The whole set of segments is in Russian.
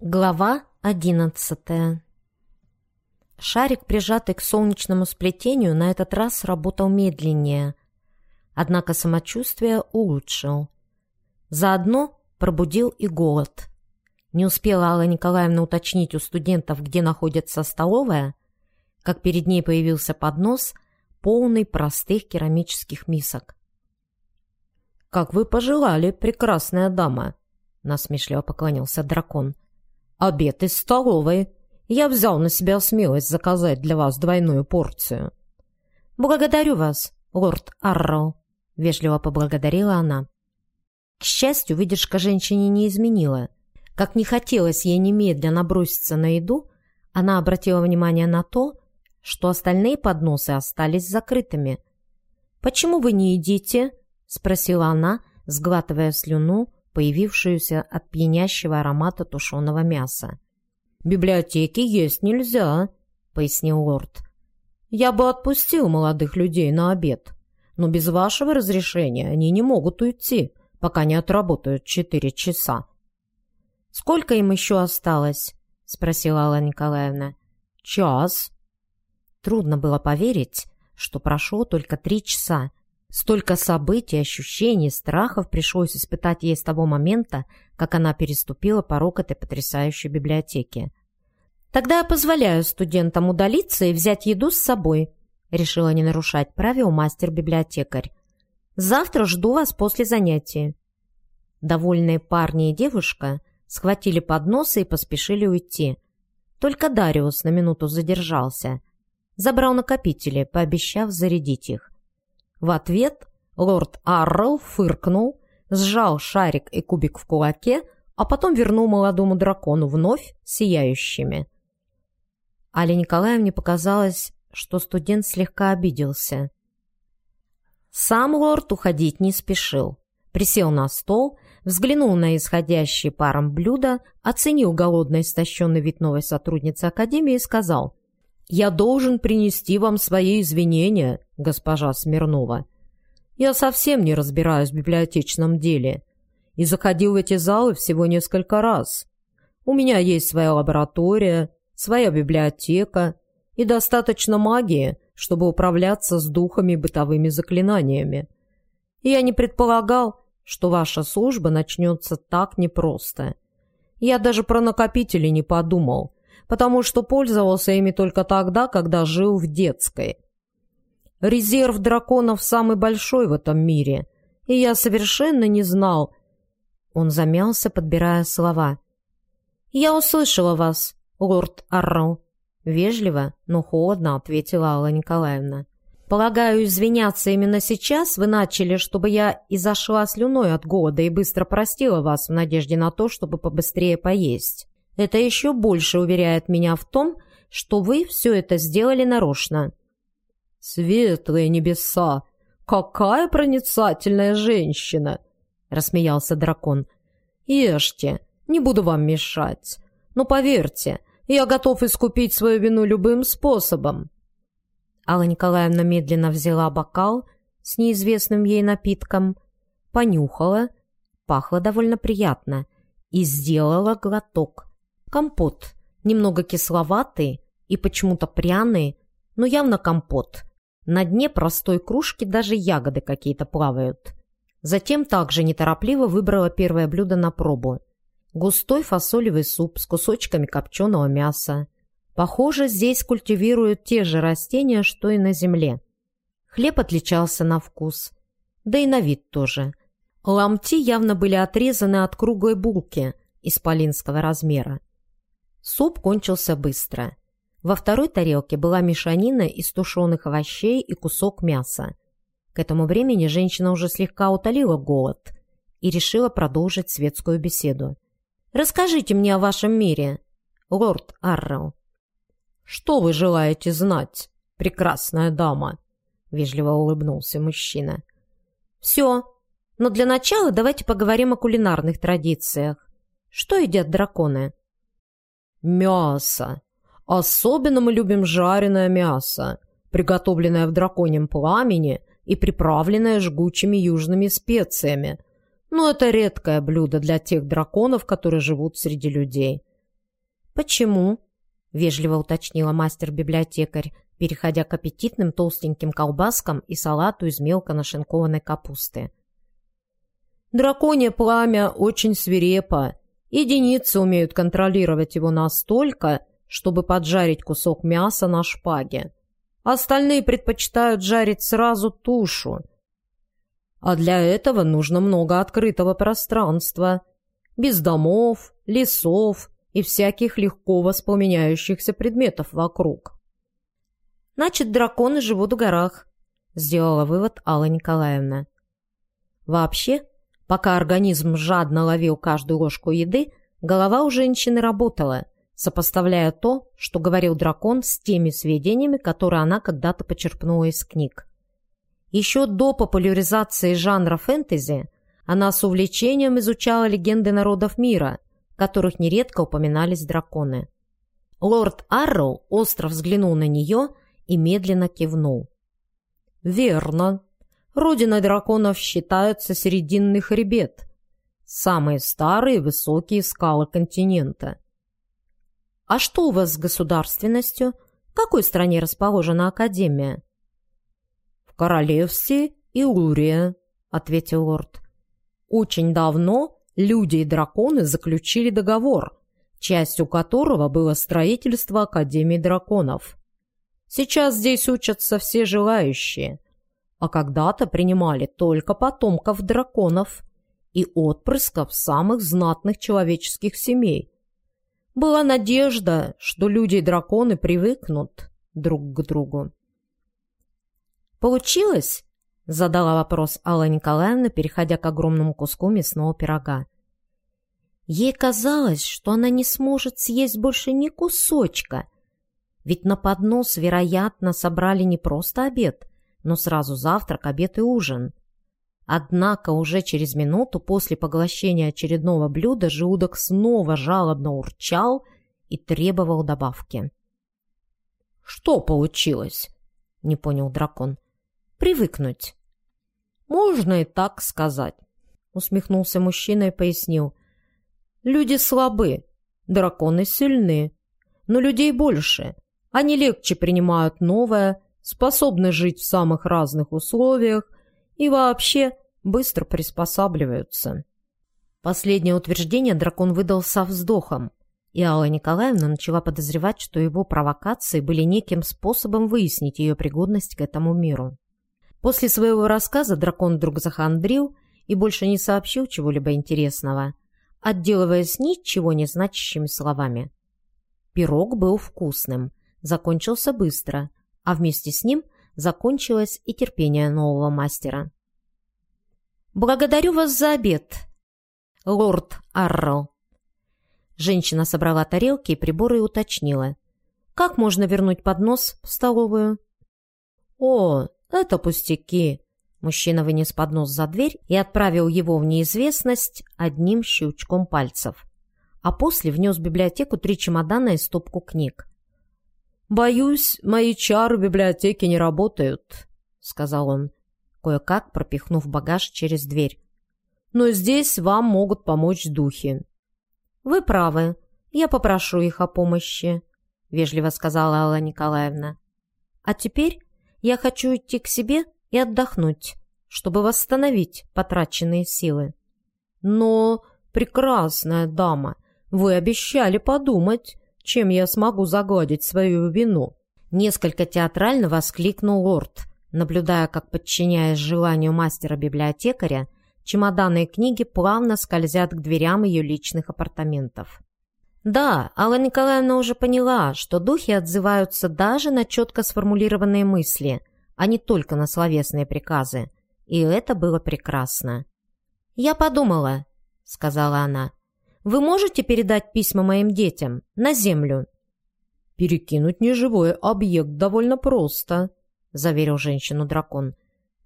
Глава одиннадцатая Шарик, прижатый к солнечному сплетению, на этот раз работал медленнее, однако самочувствие улучшил. Заодно пробудил и голод. Не успела Алла Николаевна уточнить у студентов, где находится столовая, как перед ней появился поднос, полный простых керамических мисок. «Как вы пожелали, прекрасная дама!» — насмешливо поклонился дракон — обед из столовой. Я взял на себя смелость заказать для вас двойную порцию». «Благодарю вас, лорд Арроу», — вежливо поблагодарила она. К счастью, выдержка женщине не изменила. Как не хотелось ей немедленно броситься на еду, она обратила внимание на то, что остальные подносы остались закрытыми. «Почему вы не едите?» — спросила она, сглатывая слюну появившуюся от пьянящего аромата тушеного мяса. «В библиотеке есть нельзя», — пояснил лорд. «Я бы отпустил молодых людей на обед, но без вашего разрешения они не могут уйти, пока не отработают четыре часа». «Сколько им еще осталось?» — спросила Алла Николаевна. «Час». Трудно было поверить, что прошло только три часа, Столько событий, ощущений, страхов пришлось испытать ей с того момента, как она переступила порог этой потрясающей библиотеки. «Тогда я позволяю студентам удалиться и взять еду с собой», решила не нарушать правил мастер-библиотекарь. «Завтра жду вас после занятия». Довольные парни и девушка схватили подносы и поспешили уйти. Только Дариус на минуту задержался. Забрал накопители, пообещав зарядить их. В ответ лорд Аррел фыркнул, сжал шарик и кубик в кулаке, а потом вернул молодому дракону вновь сияющими. Але Николаевне показалось, что студент слегка обиделся. Сам лорд уходить не спешил. Присел на стол, взглянул на исходящие паром блюда, оценил голодно истощенный вид новой сотрудницы Академии и сказал, «Я должен принести вам свои извинения госпожа Смирнова. Я совсем не разбираюсь в библиотечном деле и заходил в эти залы всего несколько раз. У меня есть своя лаборатория, своя библиотека и достаточно магии, чтобы управляться с духами бытовыми заклинаниями. И я не предполагал, что ваша служба начнется так непросто. Я даже про накопители не подумал, потому что пользовался ими только тогда, когда жил в детской. Резерв драконов самый большой в этом мире, и я совершенно не знал...» Он замялся, подбирая слова. «Я услышала вас, лорд Арроу», — вежливо, но холодно ответила Алла Николаевна. «Полагаю, извиняться именно сейчас вы начали, чтобы я изошла слюной от голода и быстро простила вас в надежде на то, чтобы побыстрее поесть. Это еще больше уверяет меня в том, что вы все это сделали нарочно». «Светлые небеса! Какая проницательная женщина!» — рассмеялся дракон. «Ешьте, не буду вам мешать. Но поверьте, я готов искупить свою вину любым способом». Алла Николаевна медленно взяла бокал с неизвестным ей напитком, понюхала, пахло довольно приятно, и сделала глоток. Компот, немного кисловатый и почему-то пряный, но явно компот — на дне простой кружки даже ягоды какие-то плавают. Затем также неторопливо выбрала первое блюдо на пробу. Густой фасолевый суп с кусочками копченого мяса. Похоже, здесь культивируют те же растения, что и на земле. Хлеб отличался на вкус. Да и на вид тоже. Ломти явно были отрезаны от круглой булки исполинского размера. Суп кончился быстро. Во второй тарелке была мешанина из тушеных овощей и кусок мяса. К этому времени женщина уже слегка утолила голод и решила продолжить светскую беседу. «Расскажите мне о вашем мире, лорд Аррел». «Что вы желаете знать, прекрасная дама?» — вежливо улыбнулся мужчина. «Все. Но для начала давайте поговорим о кулинарных традициях. Что едят драконы?» «Мясо», Особенно мы любим жареное мясо, приготовленное в драконьем пламени и приправленное жгучими южными специями. Но это редкое блюдо для тех драконов, которые живут среди людей. «Почему?» — вежливо уточнила мастер-библиотекарь, переходя к аппетитным толстеньким колбаскам и салату из мелко нашинкованной капусты. «Драконье пламя очень свирепо. Единицы умеют контролировать его настолько, чтобы поджарить кусок мяса на шпаге. Остальные предпочитают жарить сразу тушу. А для этого нужно много открытого пространства, без домов, лесов и всяких легко воспламеняющихся предметов вокруг. «Значит, драконы живут в горах», — сделала вывод Алла Николаевна. Вообще, пока организм жадно ловил каждую ложку еды, голова у женщины работала, сопоставляя то, что говорил дракон, с теми сведениями, которые она когда-то почерпнула из книг. Еще до популяризации жанра фэнтези она с увлечением изучала легенды народов мира, в которых нередко упоминались драконы. Лорд Арроу остро взглянул на нее и медленно кивнул. «Верно. Родиной драконов считается Серединный хребет, самые старые высокие скалы континента. А что у вас с государственностью? В какой стране расположена Академия?» «В королевстве Илурия», — ответил лорд. «Очень давно люди и драконы заключили договор, частью которого было строительство Академии драконов. Сейчас здесь учатся все желающие, а когда-то принимали только потомков драконов и отпрысков самых знатных человеческих семей. Была надежда, что люди и драконы привыкнут друг к другу. «Получилось?» — задала вопрос Алла Николаевна, переходя к огромному куску мясного пирога. Ей казалось, что она не сможет съесть больше ни кусочка, ведь на поднос, вероятно, собрали не просто обед, но сразу завтрак, обед и ужин. Однако уже через минуту после поглощения очередного блюда желудок снова жалобно урчал и требовал добавки. «Что получилось?» — не понял дракон. «Привыкнуть». «Можно и так сказать», — усмехнулся мужчина и пояснил. «Люди слабы, драконы сильны, но людей больше. Они легче принимают новое, способны жить в самых разных условиях и вообще быстро приспосабливаются. Последнее утверждение дракон выдал со вздохом, и Алла Николаевна начала подозревать, что его провокации были неким способом выяснить ее пригодность к этому миру. После своего рассказа дракон вдруг захандрил и больше не сообщил чего-либо интересного, отделываясь ничего не значащими словами. Пирог был вкусным – закончился быстро, а вместе с ним закончилось и терпение нового мастера. «Благодарю вас за обед, лорд Арро». Женщина собрала тарелки и приборы и уточнила. «Как можно вернуть поднос в столовую?» «О, это пустяки!» Мужчина вынес поднос за дверь и отправил его в неизвестность одним щелчком пальцев. А после внес в библиотеку три чемодана и стопку книг. «Боюсь, мои чары в библиотеке не работают», — сказал он, кое-как пропихнув багаж через дверь. «Но здесь вам могут помочь духи». «Вы правы. Я попрошу их о помощи», — вежливо сказала Алла Николаевна. «А теперь я хочу идти к себе и отдохнуть, чтобы восстановить потраченные силы». «Но, прекрасная дама, вы обещали подумать чем я смогу загладить свою вину?» Несколько театрально воскликнул лорд, наблюдая, как, подчиняясь желанию мастера-библиотекаря, чемоданы и книги плавно скользят к дверям ее личных апартаментов. Да, Алла Николаевна уже поняла, что духи отзываются даже на четко сформулированные мысли, а не только на словесные приказы. И это было прекрасно. «Я подумала», — сказала она, — вы можете передать письма моим детям на землю?» «Перекинуть неживой объект довольно просто», — заверил женщину дракон.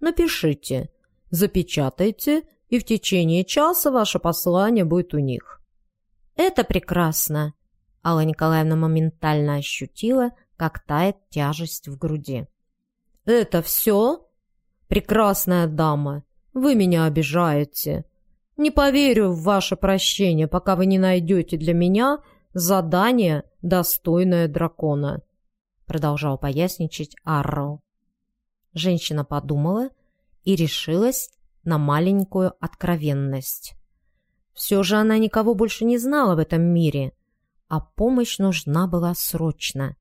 «Напишите, запечатайте, и в течение часа ваше послание будет у них». «Это прекрасно!» Алла Николаевна моментально ощутила, как тает тяжесть в груди. «Это все? Прекрасная дама, вы меня обижаете. Не поверю в ваше прощение, пока вы не найдете для меня задание, достойное дракона», — продолжал поясничать Арроу. Женщина подумала и решилась на маленькую откровенность. Все же она никого больше не знала в этом мире, а помощь нужна была срочно.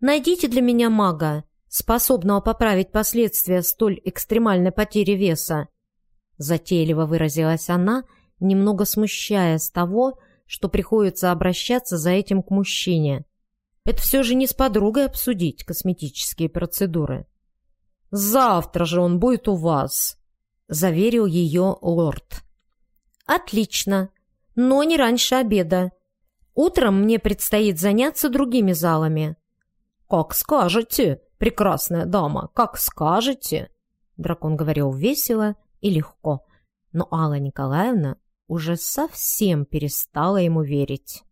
«Найдите для меня мага, способного поправить последствия столь экстремальной потери веса», затейливо выразилась она, немного смущаясь того, что приходится обращаться за этим к мужчине. Это все же не с подругой обсудить косметические процедуры. «Завтра же он будет у вас», — заверил ее лорд. «Отлично, но не раньше обеда. Утром мне предстоит заняться другими залами». «Как скажете, прекрасная дама, как скажете!» Дракон говорил весело и легко, но Алла Николаевна уже совсем перестала ему верить.